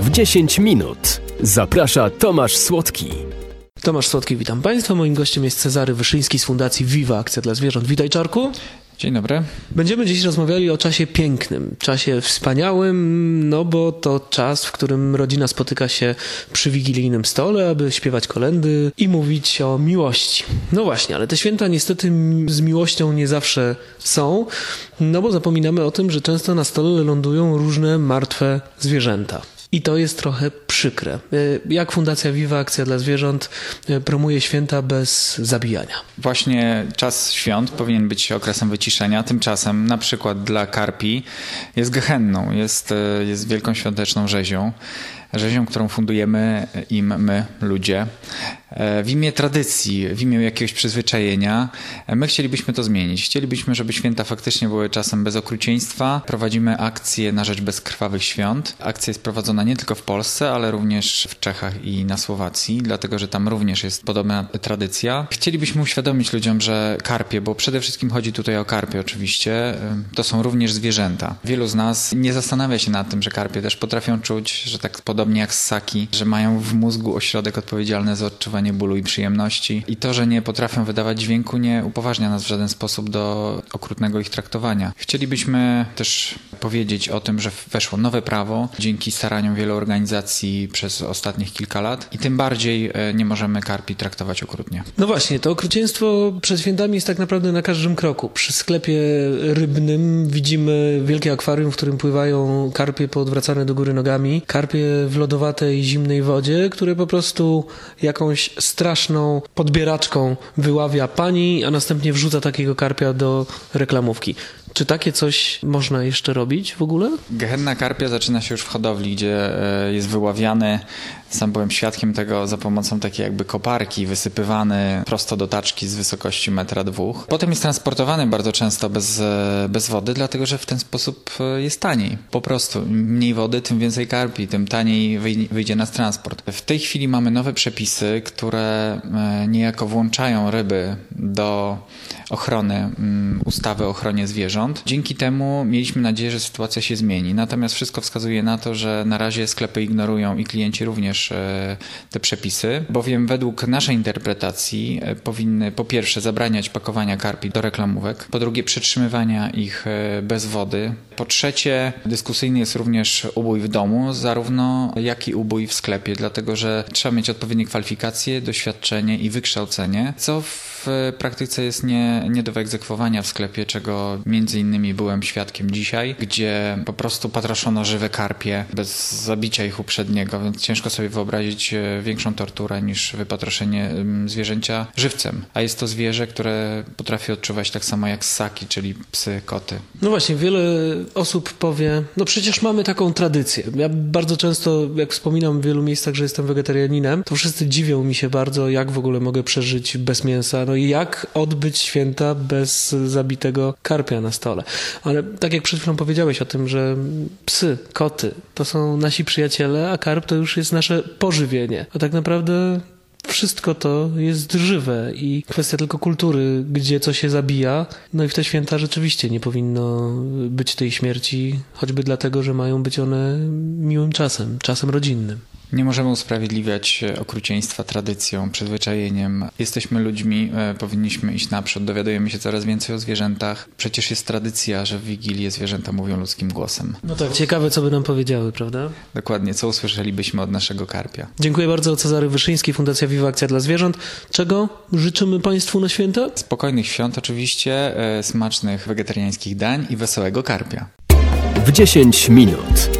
w 10 minut. Zaprasza Tomasz Słodki. Tomasz Słodki, witam Państwa. Moim gościem jest Cezary Wyszyński z Fundacji Viva Akcja dla Zwierząt. Witaj Czarku. Dzień dobry. Będziemy dziś rozmawiali o czasie pięknym, czasie wspaniałym, no bo to czas, w którym rodzina spotyka się przy wigilijnym stole, aby śpiewać kolendy i mówić o miłości. No właśnie, ale te święta niestety z miłością nie zawsze są, no bo zapominamy o tym, że często na stole lądują różne martwe zwierzęta. I to jest trochę przykre. E, jak Fundacja Viva Akcja dla Zwierząt e, promuje święta bez zabijania? Właśnie czas świąt powinien być okresem wyciszenia. Tymczasem na przykład dla karpi jest gehenną, jest, e, jest wielką świąteczną rzezią rzezią, którą fundujemy im my, ludzie. E, w imię tradycji, w imię jakiegoś przyzwyczajenia, e, my chcielibyśmy to zmienić. Chcielibyśmy, żeby święta faktycznie były czasem bez okrucieństwa. Prowadzimy akcję na rzecz bezkrwawych świąt. Akcja jest prowadzona nie tylko w Polsce, ale również w Czechach i na Słowacji, dlatego że tam również jest podobna tradycja. Chcielibyśmy uświadomić ludziom, że karpie, bo przede wszystkim chodzi tutaj o karpie oczywiście, e, to są również zwierzęta. Wielu z nas nie zastanawia się nad tym, że karpie też potrafią czuć, że tak podobnie jak ssaki, że mają w mózgu ośrodek odpowiedzialny za odczuwanie odczuwanie bólu i przyjemności. I to, że nie potrafią wydawać dźwięku, nie upoważnia nas w żaden sposób do okrutnego ich traktowania. Chcielibyśmy też powiedzieć o tym, że weszło nowe prawo dzięki staraniom wielu organizacji przez ostatnich kilka lat i tym bardziej e, nie możemy karpi traktować okrutnie. No właśnie, to okrucieństwo przed świętami jest tak naprawdę na każdym kroku. Przy sklepie rybnym widzimy wielkie akwarium, w którym pływają karpie poodwracane do góry nogami, karpie w lodowatej, zimnej wodzie, które po prostu jakąś straszną podbieraczką wyławia pani, a następnie wrzuca takiego karpia do reklamówki. Czy takie coś można jeszcze robić w ogóle? Gehenna karpia zaczyna się już w hodowli, gdzie e, jest wyławiany sam byłem świadkiem tego za pomocą takiej jakby koparki, wysypywany prosto do taczki z wysokości metra dwóch. Potem jest transportowany bardzo często bez, e, bez wody, dlatego że w ten sposób e, jest taniej. Po prostu mniej wody, tym więcej karpi, tym taniej wyjdzie nas transport. W tej chwili mamy nowe przepisy, które niejako włączają ryby do ochrony mm, ustawy o ochronie zwierząt. Dzięki temu mieliśmy nadzieję, że sytuacja się zmieni. Natomiast wszystko wskazuje na to, że na razie sklepy ignorują i klienci również e, te przepisy, bowiem według naszej interpretacji e, powinny po pierwsze zabraniać pakowania karpi do reklamówek, po drugie przetrzymywania ich e, bez wody, po trzecie dyskusyjny jest również ubój w domu, zarówno jak i ubój w sklepie, dlatego że trzeba mieć odpowiednie kwalifikacje, doświadczenie i wykształcenie, co w praktyce jest nie nie, do wyegzekwowania w sklepie, czego między innymi byłem świadkiem dzisiaj, gdzie po prostu patroszono żywe karpie bez zabicia ich uprzedniego, więc ciężko sobie wyobrazić e, większą torturę niż wypatroszenie zwierzęcia żywcem. A jest to zwierzę, które potrafi odczuwać tak samo jak ssaki, czyli psy, koty. No właśnie, wiele osób powie, no przecież mamy taką tradycję. Ja bardzo często, jak wspominam w wielu miejscach, że jestem wegetarianinem, to wszyscy dziwią mi się bardzo, jak w ogóle mogę przeżyć bez mięsa, no jak odbyć święta bez zabitego karpia na stole. Ale tak jak przed chwilą powiedziałeś o tym, że psy, koty to są nasi przyjaciele, a karp to już jest nasze pożywienie. A tak naprawdę wszystko to jest żywe i kwestia tylko kultury, gdzie co się zabija. No i w te święta rzeczywiście nie powinno być tej śmierci, choćby dlatego, że mają być one miłym czasem, czasem rodzinnym. Nie możemy usprawiedliwiać okrucieństwa tradycją, przyzwyczajeniem. Jesteśmy ludźmi, e, powinniśmy iść naprzód, dowiadujemy się coraz więcej o zwierzętach. Przecież jest tradycja, że w Wigilię zwierzęta mówią ludzkim głosem. No tak, ciekawe co by nam powiedziały, prawda? Dokładnie, co usłyszelibyśmy od naszego karpia. Dziękuję bardzo, Cezary Wyszyński, Fundacja Viva Akcja dla Zwierząt. Czego życzymy Państwu na święta? Spokojnych świąt oczywiście, e, smacznych wegetariańskich dań i wesołego karpia. W 10 minut.